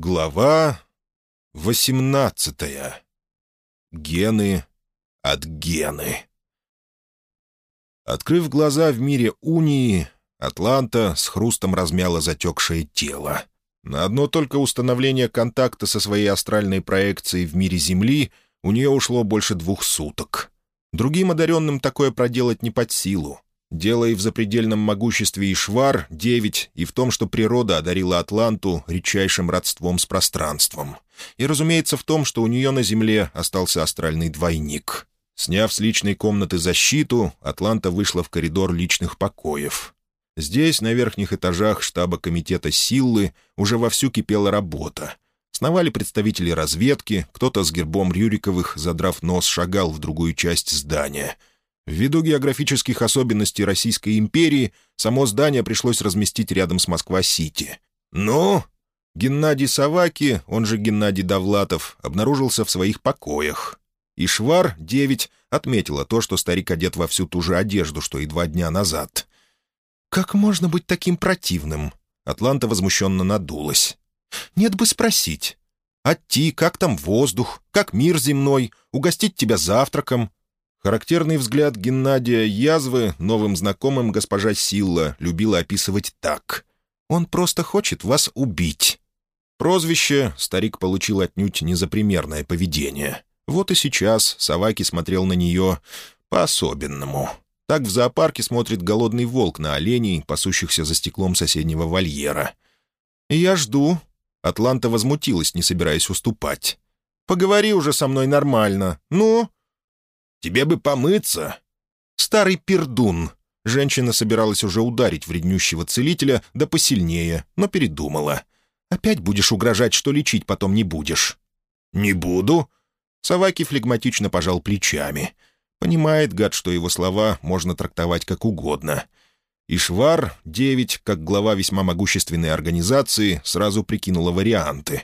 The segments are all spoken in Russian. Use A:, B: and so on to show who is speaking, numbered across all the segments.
A: Глава восемнадцатая. Гены от гены. Открыв глаза в мире унии, Атланта с хрустом размяла затекшее тело. На одно только установление контакта со своей астральной проекцией в мире Земли у нее ушло больше двух суток. Другим одаренным такое проделать не под силу. Дело и в запредельном могуществе Ишвар, девять, и в том, что природа одарила Атланту редчайшим родством с пространством. И, разумеется, в том, что у нее на Земле остался астральный двойник. Сняв с личной комнаты защиту, Атланта вышла в коридор личных покоев. Здесь, на верхних этажах штаба комитета «Силлы», уже вовсю кипела работа. Сновали представители разведки, кто-то с гербом Рюриковых, задрав нос, шагал в другую часть здания — Ввиду географических особенностей Российской империи, само здание пришлось разместить рядом с Москва-Сити. Но Геннадий Саваки, он же Геннадий Довлатов, обнаружился в своих покоях. И Швар-9 отметила то, что старик одет во всю ту же одежду, что и два дня назад. «Как можно быть таким противным?» Атланта возмущенно надулась. «Нет бы спросить. Отти, как там воздух, как мир земной, угостить тебя завтраком, Характерный взгляд Геннадия Язвы новым знакомым госпожа Силла любила описывать так. «Он просто хочет вас убить». Прозвище старик получил отнюдь не за примерное поведение. Вот и сейчас Саваки смотрел на нее по-особенному. Так в зоопарке смотрит голодный волк на оленей, пасущихся за стеклом соседнего вольера. «Я жду». Атланта возмутилась, не собираясь уступать. «Поговори уже со мной нормально. Ну, Тебе бы помыться!» «Старый пердун!» Женщина собиралась уже ударить вреднющего целителя, да посильнее, но передумала. «Опять будешь угрожать, что лечить потом не будешь?» «Не буду!» Саваки флегматично пожал плечами. Понимает, гад, что его слова можно трактовать как угодно. Ишвар, девять, как глава весьма могущественной организации, сразу прикинула варианты.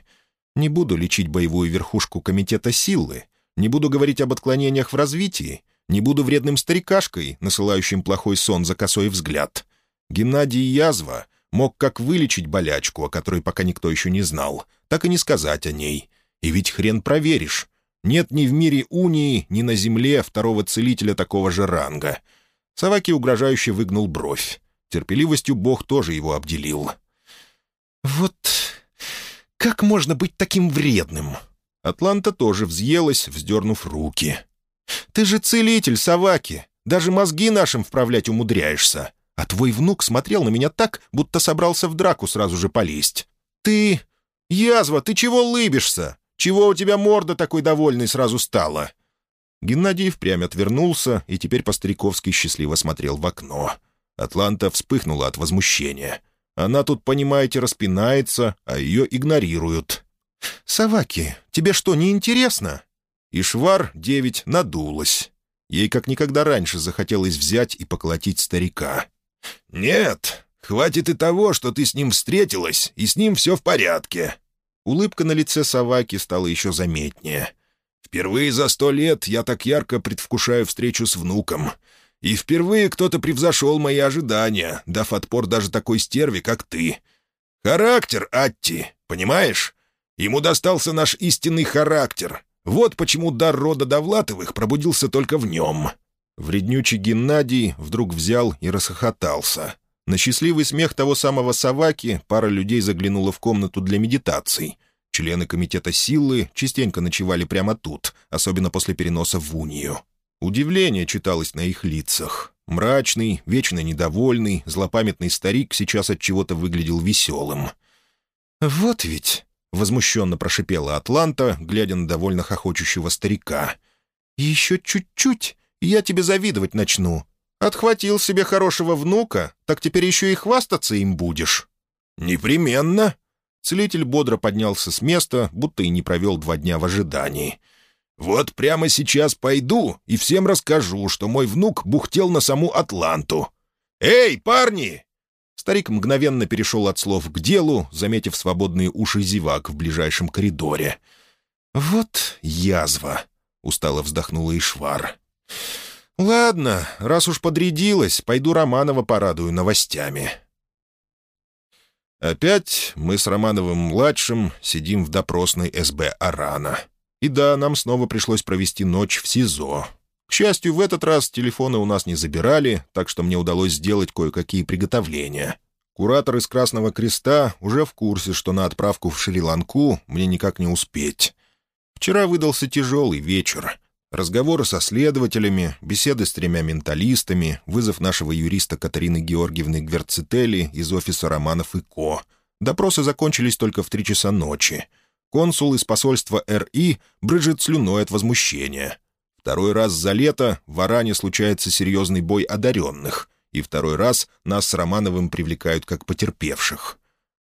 A: «Не буду лечить боевую верхушку комитета силы. Не буду говорить об отклонениях в развитии. Не буду вредным старикашкой, насылающим плохой сон за косой взгляд. Геннадий Язва мог как вылечить болячку, о которой пока никто еще не знал, так и не сказать о ней. И ведь хрен проверишь. Нет ни в мире унии, ни на земле второго целителя такого же ранга. Саваки угрожающе выгнул бровь. Терпеливостью Бог тоже его обделил. «Вот как можно быть таким вредным?» Атланта тоже взъелась, вздернув руки. «Ты же целитель, Саваки! Даже мозги нашим вправлять умудряешься! А твой внук смотрел на меня так, будто собрался в драку сразу же полезть. Ты... Язва, ты чего лыбишься? Чего у тебя морда такой довольной сразу стала?» Геннадий впрямь отвернулся и теперь по-стариковски счастливо смотрел в окно. Атланта вспыхнула от возмущения. Она тут, понимаете, распинается, а ее игнорируют. «Саваки, тебе что, не интересно?» И швар девять надулась. Ей как никогда раньше захотелось взять и поколотить старика. «Нет, хватит и того, что ты с ним встретилась, и с ним все в порядке». Улыбка на лице Саваки стала еще заметнее. «Впервые за сто лет я так ярко предвкушаю встречу с внуком. И впервые кто-то превзошел мои ожидания, дав отпор даже такой стерве, как ты. Характер, Атти, понимаешь? Ему достался наш истинный характер. Вот почему дар рода Довлатовых пробудился только в нем». Вреднючий Геннадий вдруг взял и расхохотался. На счастливый смех того самого Саваки пара людей заглянула в комнату для медитаций. Члены комитета силы частенько ночевали прямо тут, особенно после переноса в унию. Удивление читалось на их лицах. Мрачный, вечно недовольный, злопамятный старик сейчас от чего-то выглядел веселым. «Вот ведь», Возмущенно прошипела Атланта, глядя на довольно хохочущего старика. «Еще чуть-чуть, и я тебе завидовать начну. Отхватил себе хорошего внука, так теперь еще и хвастаться им будешь». «Непременно». Целитель бодро поднялся с места, будто и не провел два дня в ожидании. «Вот прямо сейчас пойду и всем расскажу, что мой внук бухтел на саму Атланту. Эй, парни, Старик мгновенно перешел от слов к делу, заметив свободные уши зевак в ближайшем коридоре. «Вот язва!» — устало вздохнула Ишвар. «Ладно, раз уж подрядилась, пойду Романова порадую новостями». Опять мы с Романовым-младшим сидим в допросной СБ «Арана». И да, нам снова пришлось провести ночь в СИЗО. К счастью, в этот раз телефоны у нас не забирали, так что мне удалось сделать кое-какие приготовления. Куратор из Красного Креста уже в курсе, что на отправку в Шри-Ланку мне никак не успеть. Вчера выдался тяжелый вечер. Разговоры со следователями, беседы с тремя менталистами, вызов нашего юриста Катарины Георгиевны Гверцители из офиса Романов и Ко. Допросы закончились только в три часа ночи. Консул из посольства РИ брыжет слюной от возмущения. Второй раз за лето в Аране случается серьезный бой одаренных, и второй раз нас с Романовым привлекают как потерпевших.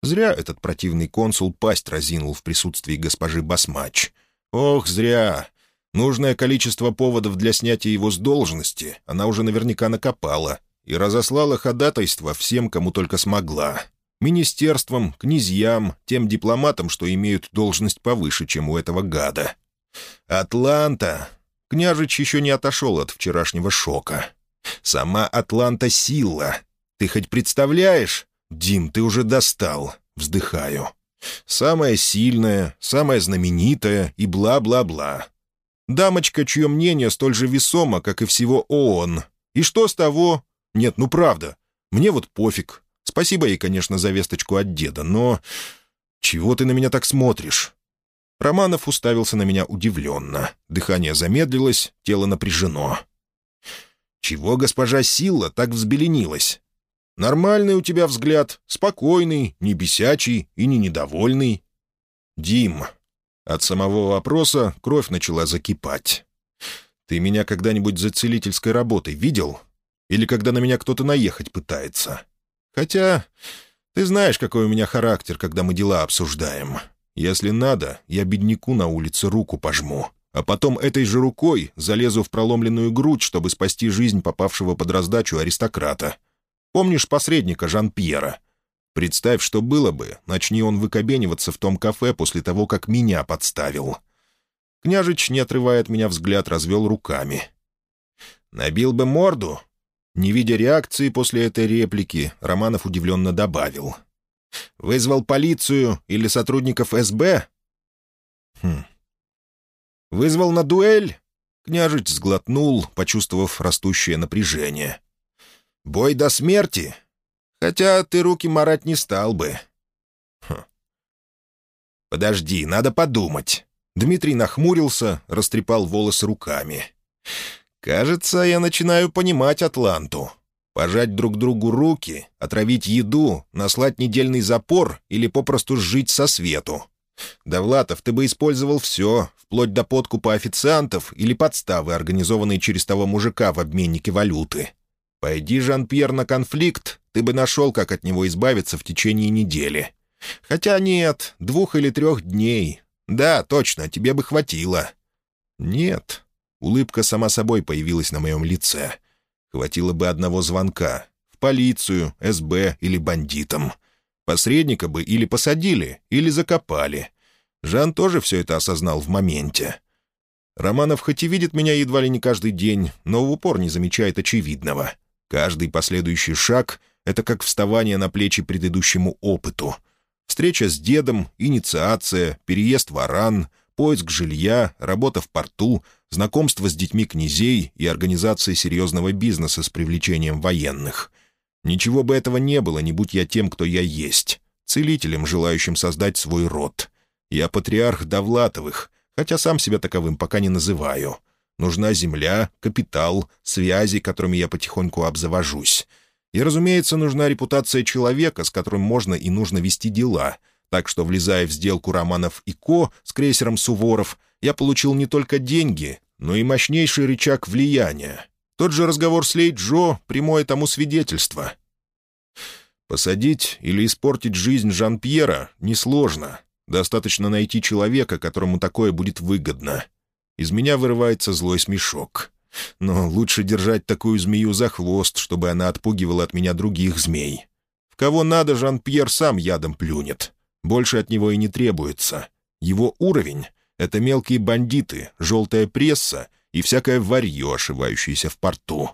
A: Зря этот противный консул пасть разинул в присутствии госпожи Басмач. Ох, зря! Нужное количество поводов для снятия его с должности она уже наверняка накопала и разослала ходатайство всем, кому только смогла министерствам, князьям, тем дипломатам, что имеют должность повыше, чем у этого гада. Атланта! Княжич еще не отошел от вчерашнего шока. Сама Атланта — сила. Ты хоть представляешь? Дим, ты уже достал. Вздыхаю. Самая сильная, самая знаменитая и бла-бла-бла. Дамочка, чье мнение столь же весомо, как и всего ООН. И что с того? Нет, ну правда. Мне вот пофиг. Спасибо ей, конечно, за весточку от деда, но... Чего ты на меня так смотришь?» Романов уставился на меня удивленно. Дыхание замедлилось, тело напряжено. «Чего госпожа Сила так взбеленилась? Нормальный у тебя взгляд, спокойный, не бесячий и не недовольный». «Дим». От самого вопроса кровь начала закипать. «Ты меня когда-нибудь за целительской работой видел? Или когда на меня кто-то наехать пытается?» Хотя ты знаешь, какой у меня характер, когда мы дела обсуждаем. Если надо, я бедняку на улице руку пожму, а потом этой же рукой залезу в проломленную грудь, чтобы спасти жизнь попавшего под раздачу аристократа. Помнишь посредника Жан-Пьера? Представь, что было бы, начни он выкобениваться в том кафе после того, как меня подставил. Княжич, не отрывая от меня взгляд, развел руками. «Набил бы морду, не видя реакции после этой реплики, Романов удивленно добавил. «Вызвал полицию или сотрудников СБ?» «Хм. Вызвал на дуэль?» Княжич сглотнул, почувствовав растущее напряжение. «Бой до смерти? Хотя ты руки марать не стал бы». Хм. «Подожди, надо подумать». Дмитрий нахмурился, растрепал волосы руками. «Кажется, я начинаю понимать Атланту. Пожать друг другу руки, отравить еду, наслать недельный запор или попросту жить со свету. Довлатов, ты бы использовал все, вплоть до подкупа официантов или подставы, организованные через того мужика в обменнике валюты. Пойди, Жан-Пьер, на конфликт, ты бы нашел, как от него избавиться в течение недели. Хотя нет, двух или трех дней. Да, точно, тебе бы хватило. Нет, Улыбка сама собой появилась на моем лице. Хватило бы одного звонка. В полицию, СБ или бандитам. Посредника бы или посадили, или закопали. Жан тоже все это осознал в моменте. Романов хоть и видит меня едва ли не каждый день, но в упор не замечает очевидного. Каждый последующий шаг — это как вставание на плечи предыдущему опыту. Встреча с дедом, инициация, переезд в Аран, поиск жилья, работа в порту, знакомство с детьми князей и организация серьезного бизнеса с привлечением военных. Ничего бы этого не было, не будь я тем, кто я есть, целителем, желающим создать свой род. Я патриарх Довлатовых, хотя сам себя таковым пока не называю. Нужна земля, капитал, связи, которыми я потихоньку обзавожусь. И, разумеется, нужна репутация человека, с которым можно и нужно вести дела — так что, влезая в сделку Романов и Ко с крейсером «Суворов», я получил не только деньги, но и мощнейший рычаг влияния. Тот же разговор с Лей Джо — прямое тому свидетельство. Посадить или испортить жизнь Жан-Пьера несложно. Достаточно найти человека, которому такое будет выгодно. Из меня вырывается злой смешок. Но лучше держать такую змею за хвост, чтобы она отпугивала от меня других змей. В кого надо, Жан-Пьер сам ядом плюнет. Больше от него и не требуется. Его уровень — это мелкие бандиты, желтая пресса и всякое варье, ошивающееся в порту.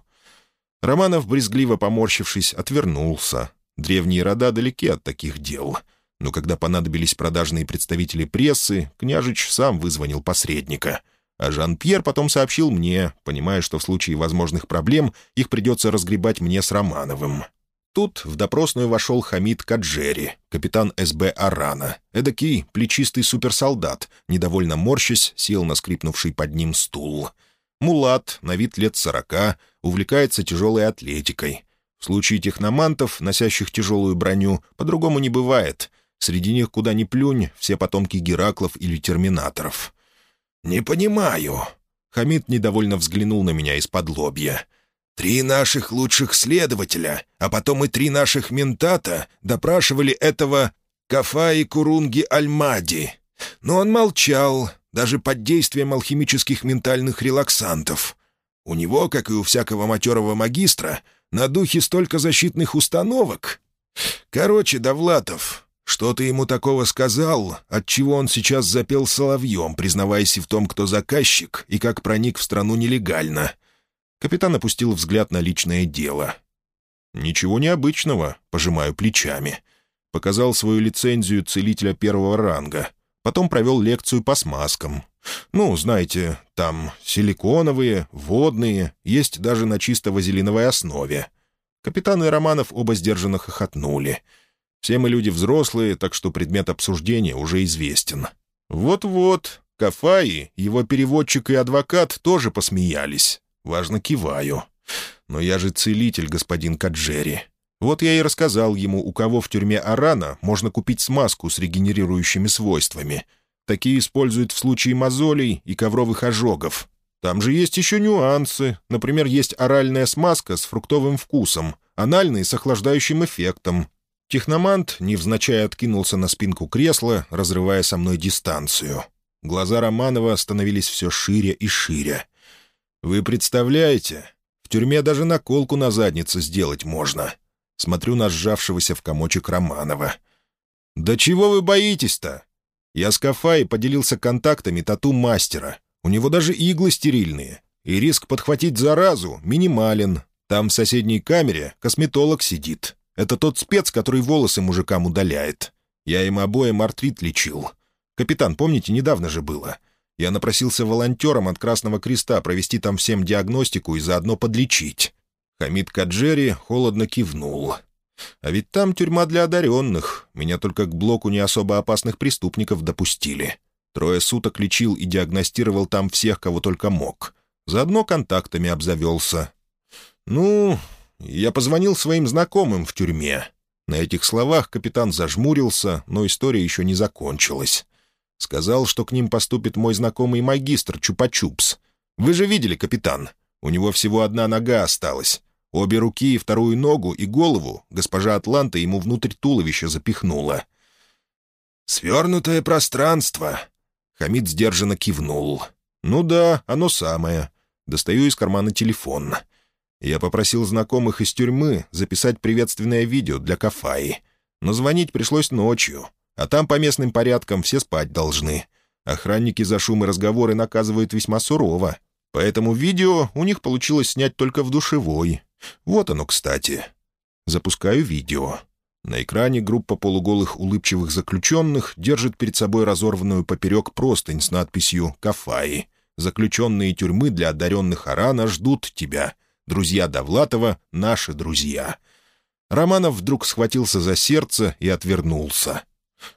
A: Романов, брезгливо поморщившись, отвернулся. Древние рода далеки от таких дел. Но когда понадобились продажные представители прессы, княжич сам вызвонил посредника. А Жан-Пьер потом сообщил мне, понимая, что в случае возможных проблем их придется разгребать мне с Романовым. Тут в допросную вошел Хамид Каджери, капитан СБ «Арана». Эдакий плечистый суперсолдат, недовольно морщась, сел на скрипнувший под ним стул. Мулат, на вид лет сорока, увлекается тяжелой атлетикой. В случае техномантов, носящих тяжелую броню, по-другому не бывает. Среди них куда ни плюнь, все потомки Гераклов или Терминаторов. «Не понимаю». Хамид недовольно взглянул на меня из-под лобья. «Три наших лучших следователя, а потом и три наших ментата допрашивали этого Кафаи Курунги Альмади. Но он молчал, даже под действием алхимических ментальных релаксантов. У него, как и у всякого матерого магистра, на духе столько защитных установок. Короче, Довлатов, что ты ему такого сказал, отчего он сейчас запел соловьем, признаваясь и в том, кто заказчик, и как проник в страну нелегально?» Капитан опустил взгляд на личное дело. «Ничего необычного», — пожимаю плечами. Показал свою лицензию целителя первого ранга — Потом провел лекцию по смазкам. Ну, знаете, там силиконовые, водные, есть даже на чисто вазелиновой основе. Капитан и Романов оба сдержанно хохотнули. Все мы люди взрослые, так что предмет обсуждения уже известен. Вот-вот, Кафаи, его переводчик и адвокат тоже посмеялись. Важно киваю. Но я же целитель, господин Каджери. Вот я и рассказал ему, у кого в тюрьме Арана можно купить смазку с регенерирующими свойствами. Такие используют в случае мозолей и ковровых ожогов. Там же есть еще нюансы. Например, есть оральная смазка с фруктовым вкусом, анальный с охлаждающим эффектом. Техномант невзначай откинулся на спинку кресла, разрывая со мной дистанцию. Глаза Романова становились все шире и шире. «Вы представляете? В тюрьме даже наколку на заднице сделать можно. Смотрю на сжавшегося в комочек Романова. «Да чего вы боитесь-то?» Я с Кафаей поделился контактами тату-мастера. У него даже иглы стерильные. И риск подхватить заразу минимален. Там в соседней камере косметолог сидит. Это тот спец, который волосы мужикам удаляет. Я им обоим артрит лечил. Капитан, помните, недавно же было. Я напросился волонтером от Красного Креста провести там всем диагностику и заодно подлечить. Хамид Каджери холодно кивнул. «А ведь там тюрьма для одаренных. Меня только к блоку не особо опасных преступников допустили. Трое суток лечил и диагностировал там всех, кого только мог. Заодно контактами обзавелся. Ну, я позвонил своим знакомым в тюрьме. На этих словах капитан зажмурился, но история еще не закончилась. Сказал, что к ним поступит мой знакомый магистр Чупа-Чупс. Вы же видели, капитан?» У него всего одна нога осталась. Обе руки вторую ногу и голову госпожа Атланта ему внутрь туловища запихнула. «Свернутое пространство!» Хамид сдержанно кивнул. «Ну да, оно самое. Достаю из кармана телефон. Я попросил знакомых из тюрьмы записать приветственное видео для Кафаи. Но звонить пришлось ночью, а там по местным порядкам все спать должны. Охранники за шум и разговоры наказывают весьма сурово, Поэтому видео у них получилось снять только в душевой. Вот оно, кстати. Запускаю видео. На экране группа полуголых улыбчивых заключенных держит перед собой разорванную поперек простынь с надписью «Кафаи». Заключенные тюрьмы для одаренных Арана ждут тебя. Друзья Довлатова — наши друзья. Романов вдруг схватился за сердце и отвернулся.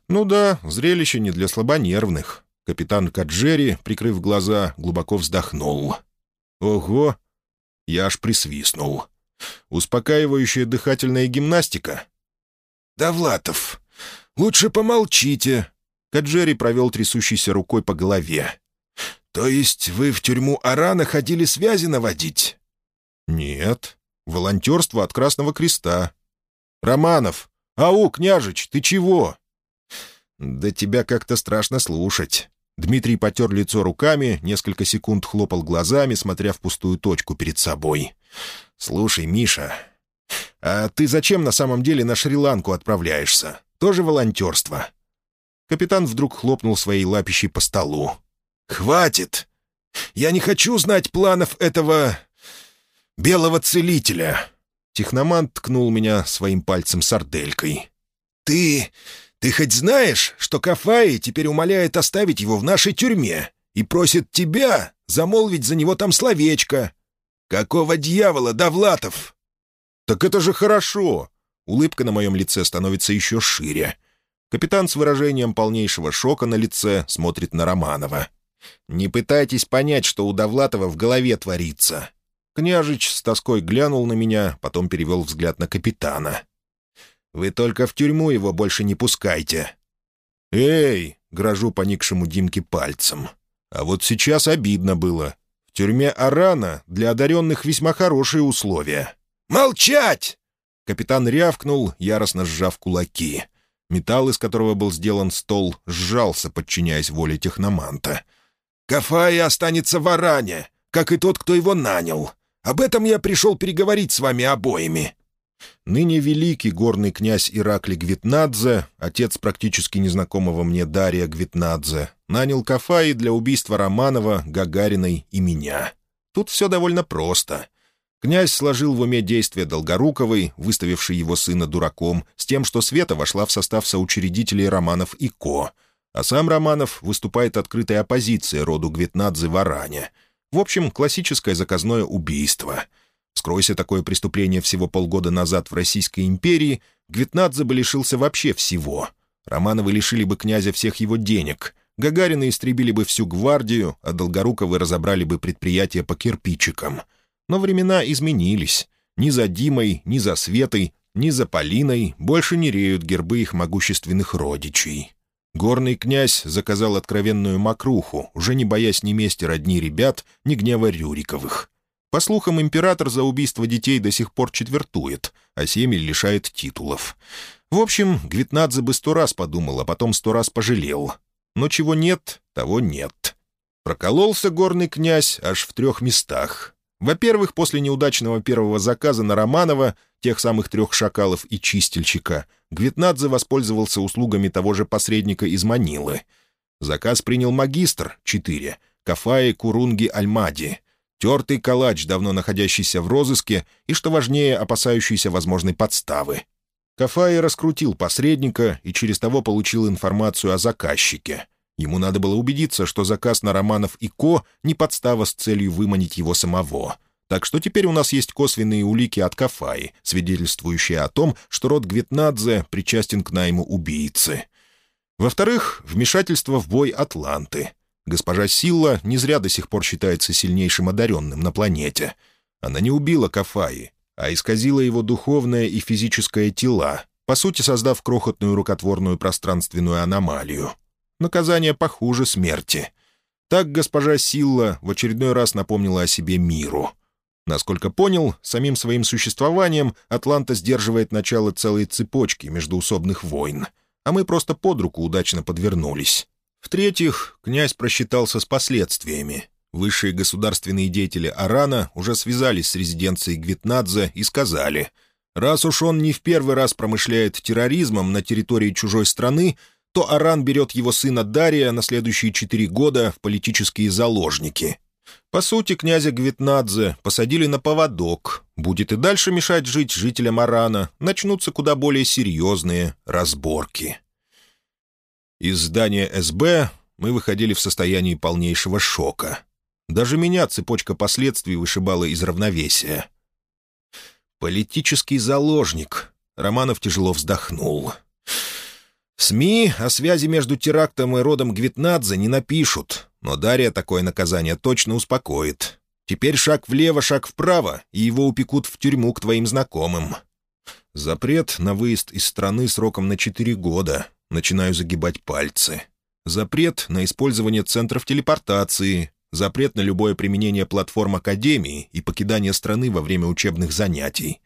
A: Ну да, зрелище не для слабонервных. Капитан Каджери, прикрыв глаза, глубоко вздохнул. «Ого!» Я аж присвистнул. «Успокаивающая дыхательная гимнастика?» «Довлатов, лучше помолчите!» Каджери провел трясущейся рукой по голове. «То есть вы в тюрьму Арана ходили связи наводить?» «Нет. Волонтерство от Красного Креста». «Романов! Ау, княжич, ты чего?» «Да тебя как-то страшно слушать. Дмитрий потер лицо руками, несколько секунд хлопал глазами, смотря в пустую точку перед собой. «Слушай, Миша, а ты зачем на самом деле на Шри-Ланку отправляешься? Тоже волонтерство?» Капитан вдруг хлопнул своей лапищей по столу. «Хватит! Я не хочу знать планов этого... белого целителя. Техномант ткнул меня своим пальцем сарделькой.
B: «Ты... ты хоть знаешь, что Кафаи теперь умоляет оставить его в нашей тюрьме и просит тебя замолвить за него там словечко? Какого дьявола, Довлатов?»
A: «Так это же хорошо!» Улыбка на моем лице становится еще шире. Капитан с выражением полнейшего шока на лице смотрит на Романова. «Не пытайтесь понять, что у Довлатова в голове творится». Княжич с тоской глянул на меня, потом перевел взгляд на капитана. «Вы только в тюрьму его больше не пускайте». «Эй!» — грожу поникшему Димке пальцем. «А вот сейчас обидно было. В тюрьме Арана для одаренных весьма хорошие условия».
B: «Молчать!»
A: Капитан рявкнул, яростно сжав кулаки. Металл, из которого был сделан стол, сжался, подчиняясь воле техноманта.
B: «Кафая останется в Аране, как и тот, кто его нанял. Об этом я пришел переговорить с вами обоими».
A: Ныне великий горный князь Иракли Гвитнадзе, отец практически незнакомого мне Дария Гвитнадзе, нанял Кафаи для убийства Романова, Гагариной и меня. Тут все довольно просто. Князь сложил в уме действия Долгоруковой, выставившей его сына дураком, с тем, что Света вошла в состав соучредителей Романов и Ко. А сам Романов выступает открытой оппозицией роду Гвитнадзе в Аране. В общем, классическое заказное убийство. Скройся такое преступление всего полгода назад в Российской империи, Гвитнадзе бы лишился вообще всего. Романовы лишили бы князя всех его денег, Гагарины истребили бы всю гвардию, а Долгоруковы разобрали бы предприятие по кирпичикам — но времена изменились. Ни за Димой, ни за Светой, ни за Полиной больше не реют гербы их могущественных родичей. Горный князь заказал откровенную мокруху, уже не боясь ни мести родни ребят, ни гнева Рюриковых. По слухам, император за убийство детей до сих пор четвертует, а семьи лишает титулов. В общем, Гвитнадзе бы сто раз подумал, а потом сто раз пожалел. Но чего нет, того нет. Прокололся горный князь аж в трех местах. Во-первых, после неудачного первого заказа на Романова, тех самых трех шакалов и чистильщика, Гвитнадзе воспользовался услугами того же посредника из Манилы. Заказ принял магистр, четыре, Кафаи Курунги Альмади, тертый калач, давно находящийся в розыске и, что важнее, опасающийся возможной подставы. Кафаи раскрутил посредника и через того получил информацию о заказчике — Ему надо было убедиться, что заказ на Романов и Ко не подстава с целью выманить его самого. Так что теперь у нас есть косвенные улики от Кафаи, свидетельствующие о том, что род Гвитнадзе причастен к найму убийцы. Во-вторых, вмешательство в бой Атланты. Госпожа Силла не зря до сих пор считается сильнейшим одаренным на планете. Она не убила Кафаи, а исказила его духовное и физическое тела, по сути создав крохотную рукотворную пространственную аномалию — Наказание похуже смерти. Так госпожа Силла в очередной раз напомнила о себе миру. Насколько понял, самим своим существованием Атланта сдерживает начало целой цепочки междуусобных войн, а мы просто под руку удачно подвернулись. В-третьих, князь просчитался с последствиями. Высшие государственные деятели Арана уже связались с резиденцией Гвитнадзе и сказали, раз уж он не в первый раз промышляет терроризмом на территории чужой страны, то Аран берет его сына Дария на следующие четыре года в политические заложники. По сути, князя Гвитнадзе посадили на поводок. Будет и дальше мешать жить жителям Арана, начнутся куда более серьезные разборки. Из здания СБ мы выходили в состоянии полнейшего шока. Даже меня цепочка последствий вышибала из равновесия. «Политический заложник», — Романов тяжело вздохнул. СМИ о связи между терактом и родом Гвитнадзе не напишут, но Дарья такое наказание точно успокоит. Теперь шаг влево, шаг вправо, и его упекут в тюрьму к твоим знакомым. Запрет на выезд из страны сроком на четыре года. Начинаю загибать пальцы. Запрет на использование центров телепортации. Запрет на любое применение платформ Академии и покидание страны во время учебных занятий.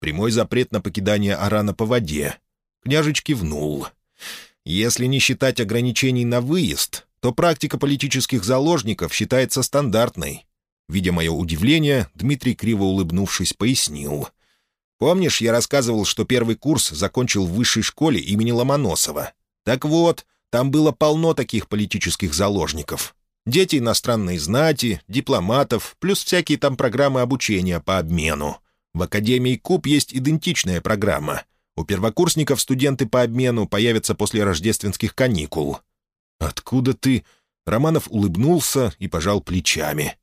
A: Прямой запрет на покидание Арана по воде. Княжич кивнул. Если не считать ограничений на выезд, то практика политических заложников считается стандартной. Видя мое удивление, Дмитрий, криво улыбнувшись, пояснил. «Помнишь, я рассказывал, что первый курс закончил в высшей школе имени Ломоносова? Так вот, там было полно таких политических заложников. Дети иностранной знати, дипломатов, плюс всякие там программы обучения по обмену. В Академии Куб есть идентичная программа. У первокурсников студенты по обмену появятся после рождественских каникул». «Откуда ты?» Романов улыбнулся и пожал плечами.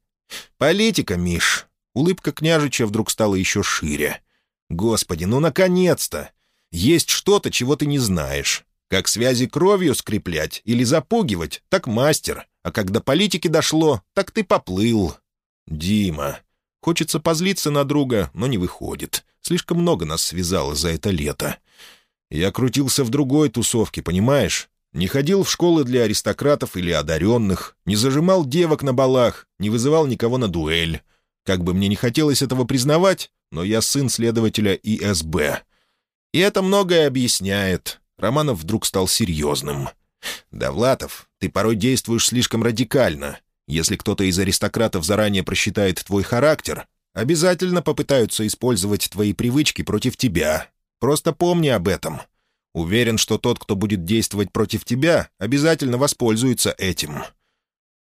A: «Политика, Миш». Улыбка княжича вдруг стала еще шире. «Господи, ну наконец-то! Есть что-то, чего ты не знаешь. Как связи кровью скреплять или запугивать, так мастер. А когда политики дошло, так ты поплыл. Дима. Хочется позлиться на друга, но не выходит. Слишком много нас связало за это лето. Я крутился в другой тусовке, понимаешь? Не ходил в школы для аристократов или одаренных, не зажимал девок на балах, не вызывал никого на дуэль. Как бы мне не хотелось этого признавать, но я сын следователя ИСБ. И это многое объясняет. Романов вдруг стал серьезным. «Довлатов, ты порой действуешь слишком радикально. Если кто-то из аристократов заранее просчитает твой характер, обязательно попытаются использовать твои привычки против тебя. Просто помни об этом. Уверен, что тот, кто будет действовать против тебя, обязательно воспользуется этим».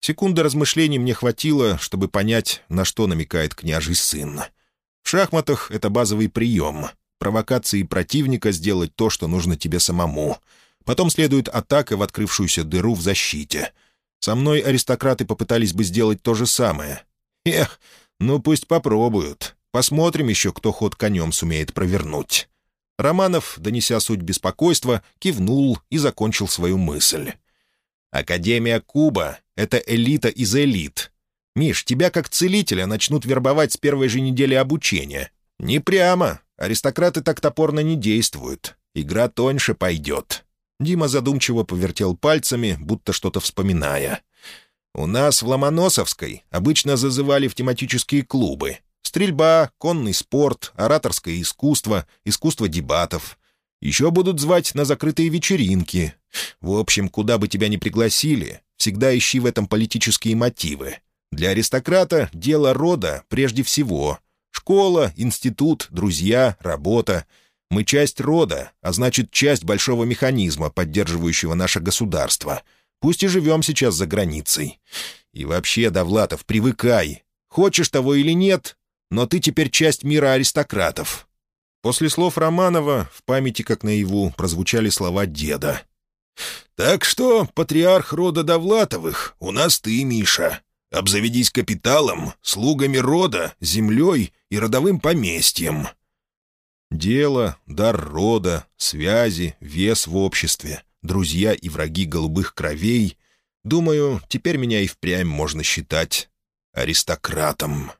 A: Секунды размышлений мне хватило, чтобы понять, на что намекает княжий сын. В шахматах это базовый прием провокации противника сделать то, что нужно тебе самому. Потом следует атака в открывшуюся дыру в защите. Со мной аристократы попытались бы сделать то же самое. Эх, ну пусть попробуют. Посмотрим еще, кто ход конем сумеет провернуть». Романов, донеся суть беспокойства, кивнул и закончил свою мысль. «Академия Куба — это элита из элит. Миш, тебя как целителя начнут вербовать с первой же недели обучения. Не прямо, Аристократы так топорно не действуют. Игра тоньше пойдет». Дима задумчиво повертел пальцами, будто что-то вспоминая. «У нас в Ломоносовской обычно зазывали в тематические клубы. Стрельба, конный спорт, ораторское искусство, искусство дебатов. Еще будут звать на закрытые вечеринки. В общем, куда бы тебя ни пригласили, всегда ищи в этом политические мотивы. Для аристократа дело рода прежде всего — Школа, институт, друзья, работа. Мы часть рода, а значит, часть большого механизма, поддерживающего наше государство. Пусть и живем сейчас за границей. И вообще, Довлатов, привыкай. Хочешь того или нет, но ты теперь часть мира аристократов». После слов Романова в памяти, как наяву, прозвучали слова деда. «Так что, патриарх рода Довлатовых, у нас ты, Миша. Обзаведись капиталом, слугами рода, землей и родовым поместьем. Дело, дар рода, связи, вес в обществе, друзья и враги голубых кровей. Думаю, теперь меня и впрямь можно считать аристократом».